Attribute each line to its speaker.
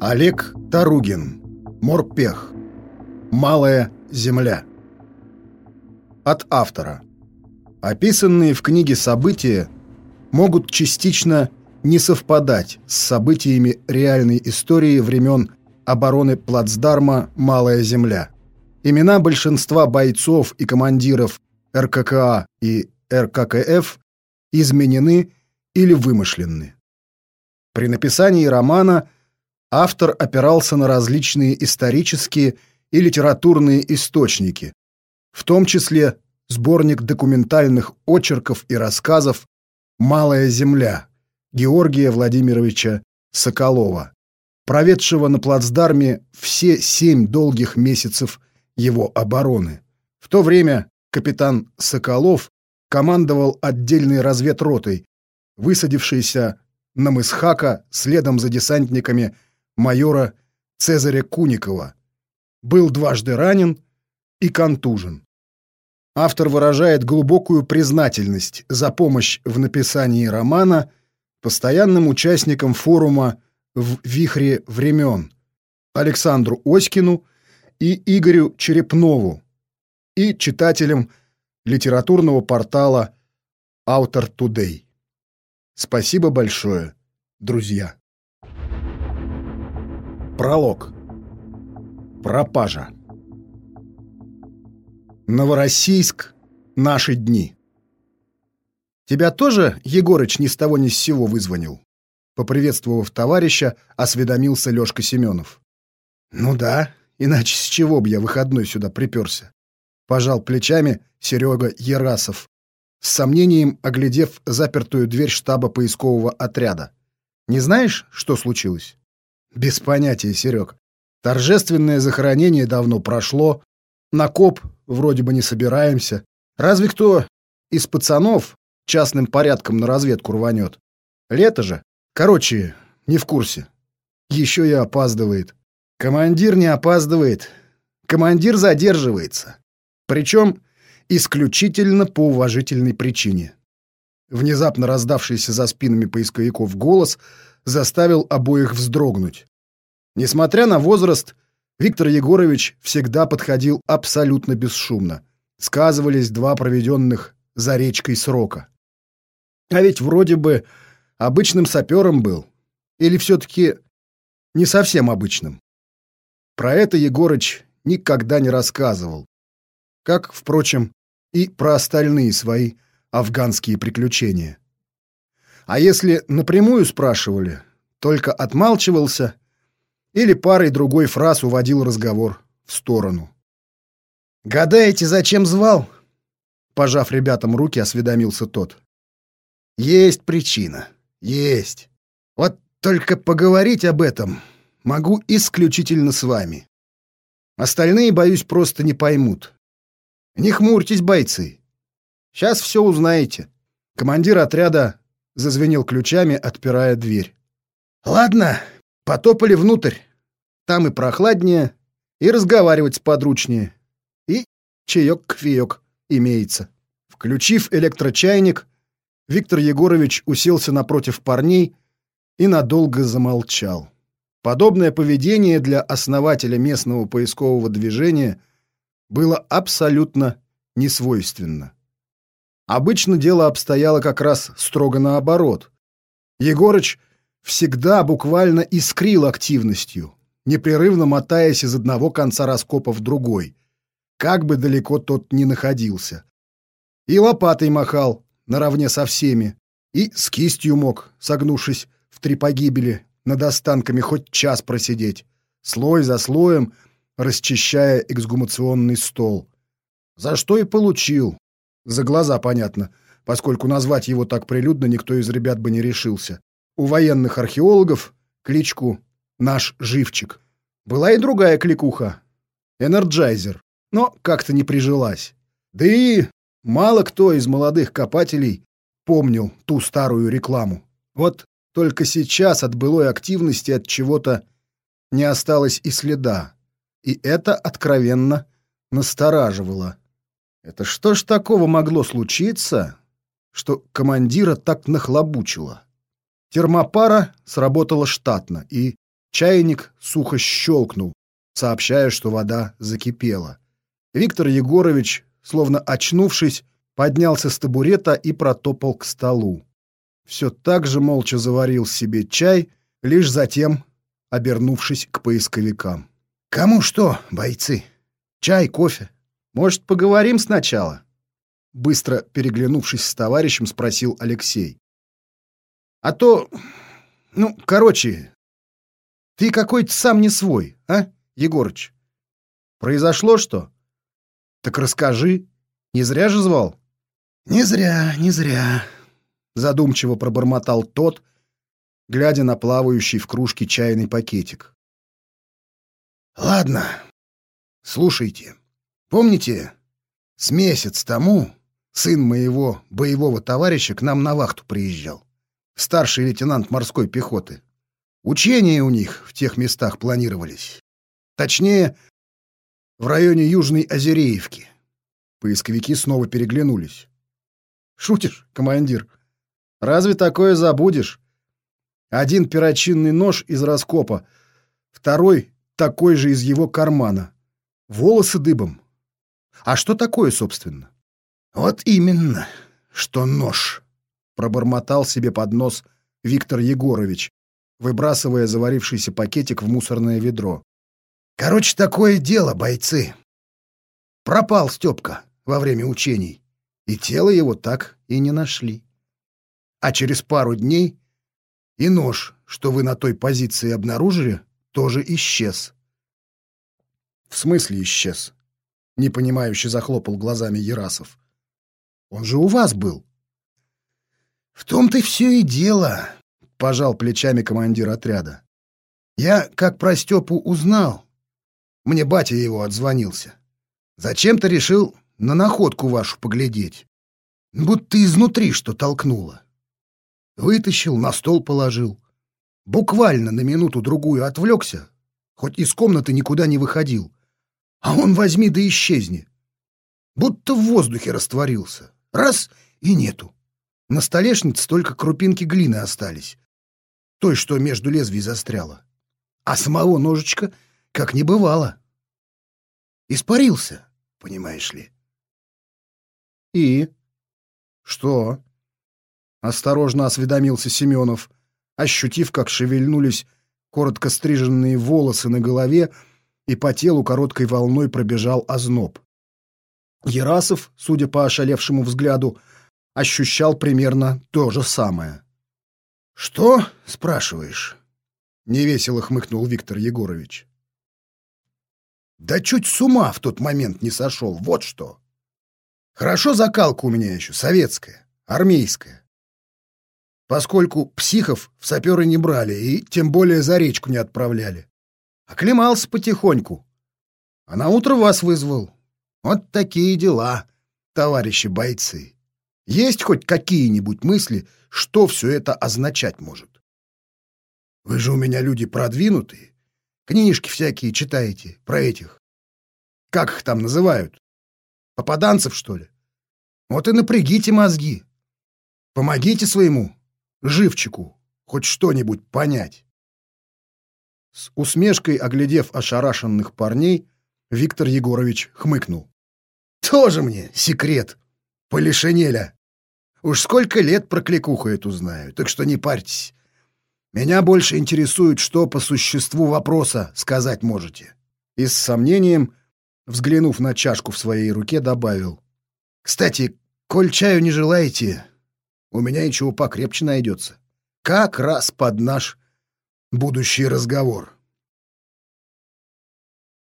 Speaker 1: Олег Таругин. Морпех. Малая земля. От автора. Описанные в книге события могут частично не совпадать с событиями реальной истории времен обороны плацдарма «Малая земля». Имена большинства бойцов и командиров РККА и РККФ изменены или вымышлены. При написании романа автор опирался на различные исторические и литературные источники, в том числе сборник документальных очерков и рассказов «Малая земля» Георгия Владимировича Соколова, проведшего на плацдарме все семь долгих месяцев его обороны. В то время капитан Соколов командовал отдельной разведротой, высадившейся на Мысхака следом за десантниками майора Цезаря Куникова. Был дважды ранен и контужен. Автор выражает глубокую признательность за помощь в написании романа постоянным участникам форума в «Вихре времен» Александру Оськину и Игорю Черепнову и читателям литературного портала «Автор Тудей». Спасибо большое, друзья. Пролог. Пропажа. Новороссийск. Наши дни. Тебя тоже Егорыч ни с того ни с сего вызвонил? Поприветствовав товарища, осведомился Лёшка Семенов. Ну да, иначе с чего бы я выходной сюда приперся? Пожал плечами Серега Ерасов, с сомнением оглядев запертую дверь штаба поискового отряда. «Не знаешь, что случилось?» «Без понятия, Серег. Торжественное захоронение давно прошло. На коп вроде бы не собираемся. Разве кто из пацанов частным порядком на разведку рванет? Лето же. Короче, не в курсе. Еще и опаздывает. Командир не опаздывает. Командир задерживается. Причем исключительно по уважительной причине. Внезапно раздавшийся за спинами поисковиков голос заставил обоих вздрогнуть. Несмотря на возраст, Виктор Егорович всегда подходил абсолютно бесшумно. Сказывались два проведенных за речкой срока. А ведь вроде бы обычным сапером был. Или все-таки не совсем обычным. Про это Егорыч никогда не рассказывал. Как, впрочем, и про остальные свои афганские приключения. А если напрямую спрашивали, только отмалчивался или парой другой фраз уводил разговор в сторону. «Гадаете, зачем звал?» Пожав ребятам руки, осведомился тот. «Есть причина. Есть. Вот только поговорить об этом могу исключительно с вами. Остальные, боюсь, просто не поймут. Не хмурьтесь, бойцы. Сейчас все узнаете. Командир отряда зазвенел ключами, отпирая дверь. Ладно, потопали внутрь. Там и прохладнее, и разговаривать сподручнее. И чаек-кофеек имеется. Включив электрочайник, Виктор Егорович уселся напротив парней и надолго замолчал. Подобное поведение для основателя местного поискового движения было абсолютно несвойственно. Обычно дело обстояло как раз строго наоборот. Егорыч всегда буквально искрил активностью, непрерывно мотаясь из одного конца раскопа в другой, как бы далеко тот ни находился. И лопатой махал наравне со всеми, и с кистью мог, согнувшись в три погибели, над останками хоть час просидеть, слой за слоем — расчищая эксгумационный стол. За что и получил. За глаза, понятно, поскольку назвать его так прилюдно никто из ребят бы не решился. У военных археологов кличку «Наш живчик». Была и другая кликуха — «Энерджайзер», но как-то не прижилась. Да и мало кто из молодых копателей помнил ту старую рекламу. Вот только сейчас от былой активности от чего-то не осталось и следа и это откровенно настораживало. Это что ж такого могло случиться, что командира так нахлобучило? Термопара сработала штатно, и Чайник сухо щелкнул, сообщая, что вода закипела. Виктор Егорович, словно очнувшись, поднялся с табурета и протопал к столу. Все так же молча заварил себе чай, лишь затем обернувшись к поисковикам. «Кому что, бойцы? Чай, кофе? Может, поговорим сначала?» Быстро переглянувшись с товарищем, спросил Алексей. «А то... Ну, короче, ты какой-то сам не свой, а, Егорыч? Произошло что? Так расскажи. Не зря же звал?» «Не зря, не зря», — задумчиво пробормотал тот, глядя на плавающий в кружке чайный пакетик. «Ладно, слушайте. Помните, с месяц тому сын моего боевого товарища к нам на вахту приезжал, старший лейтенант морской пехоты. Учения у них в тех местах планировались. Точнее, в районе Южной Озереевки. Поисковики снова переглянулись. Шутишь, командир? Разве такое забудешь? Один перочинный нож из раскопа, второй такой же из его кармана. Волосы дыбом. А что такое, собственно? Вот именно, что нож, пробормотал себе под нос Виктор Егорович, выбрасывая заварившийся пакетик в мусорное ведро. Короче, такое дело, бойцы. Пропал Степка во время учений, и тело его так и не нашли. А через пару дней и нож, что вы на той позиции обнаружили, тоже исчез. В смысле исчез? Непонимающе захлопал глазами Ерасов. Он же у вас был. В том-то все и дело, пожал плечами командир отряда. Я, как про Степу узнал, мне батя его отзвонился. Зачем-то решил на находку вашу поглядеть. Будто изнутри что толкнуло. Вытащил, на стол положил. Буквально на минуту-другую отвлекся, хоть из комнаты никуда не выходил. А он возьми да исчезни. Будто в воздухе растворился. Раз — и нету. На столешнице только крупинки глины остались. Той, что между лезвий застряла. А самого ножичка как не бывало. Испарился, понимаешь ли. И? Что? Осторожно осведомился Семенов, ощутив, как шевельнулись коротко стриженные волосы на голове, и по телу короткой волной пробежал озноб. Ерасов, судя по ошалевшему взгляду, ощущал примерно то же самое. «Что?» — спрашиваешь. Невесело хмыкнул Виктор Егорович. «Да чуть с ума в тот момент не сошел, вот что. Хорошо закалка у меня еще, советская, армейская поскольку психов в саперы не брали и тем более за речку не отправляли. Оклемался потихоньку. А на утро вас вызвал. Вот такие дела, товарищи бойцы. Есть хоть какие-нибудь мысли, что все это означать может? Вы же у меня люди продвинутые. Книжки всякие читаете про этих. Как их там называют? Попаданцев, что ли? Вот и напрягите мозги. Помогите своему живчику хоть что-нибудь понять. С усмешкой оглядев ошарашенных парней, Виктор Егорович хмыкнул. «Тоже мне секрет, полишенеля. Уж сколько лет про кликуху эту знаю, так что не парьтесь. Меня больше интересует, что по существу вопроса сказать можете». И с сомнением, взглянув на чашку в своей руке, добавил. «Кстати, коль чаю не желаете, у меня и чего покрепче найдется. Как раз под наш будущий разговор.